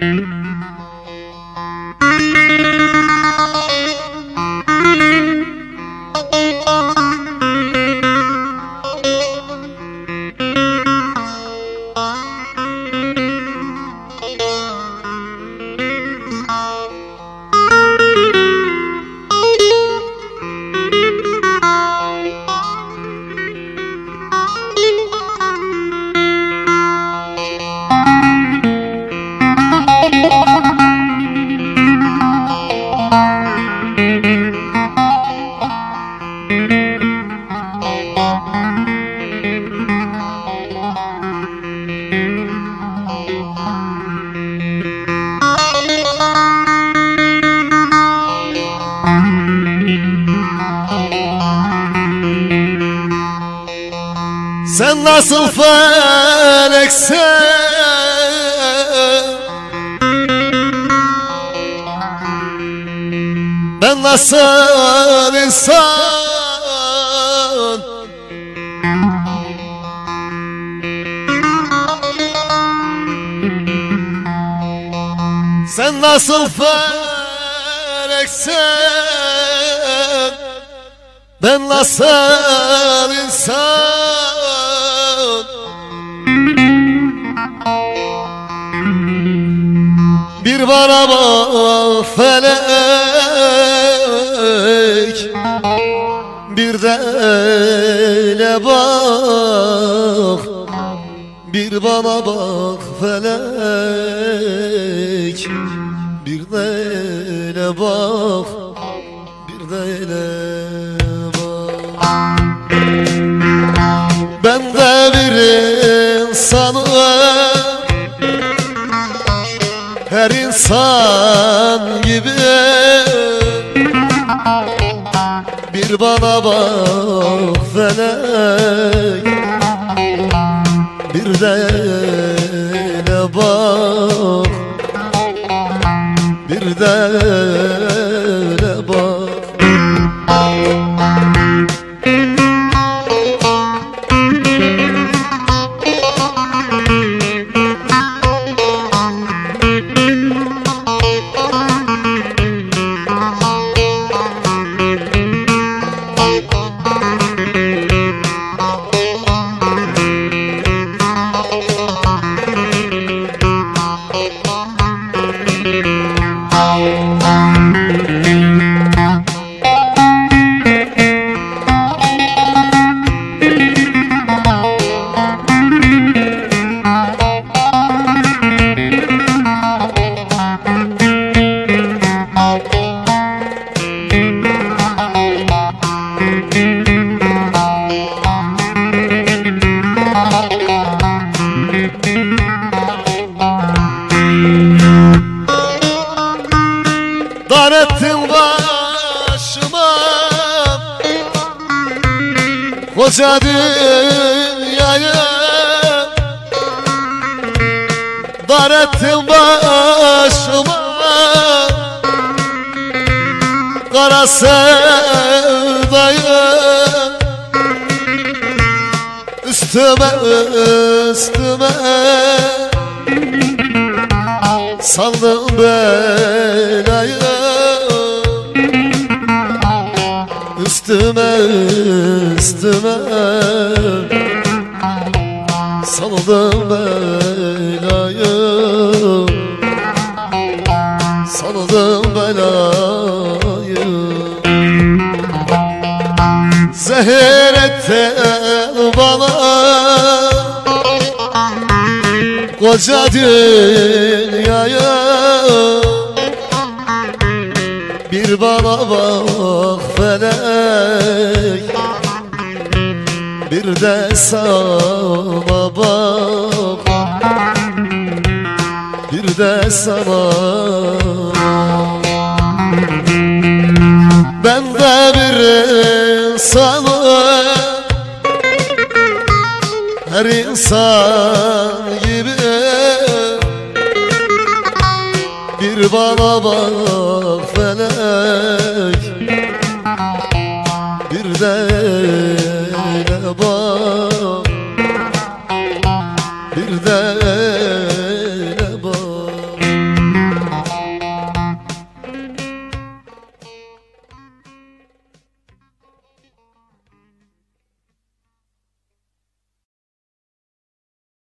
Sen nasıl feleksen Ben nasıl insan? Sen nasıl feleksen Ben nasıl insan bana bak felek. Bir de öyle bak Bir bana bak felek. Bir de öyle bak Bir de öyle bak. Ben de insan gibi. Bir bana bak felek Bir de öyle bak. Bir de Koca dünyayı Dar ettin başıma. Kara sevdayı. Üstüme üstüme. Saldım belayı Üstüme üstüme. Saldım belayı. Saldım belayı. Zehir ettin bana. Koca dünyayı. Bir bana bak felek Bir de sana bak. Bir de sana. Ben de bir insanım. Her insan gibi. Bir bana bak bak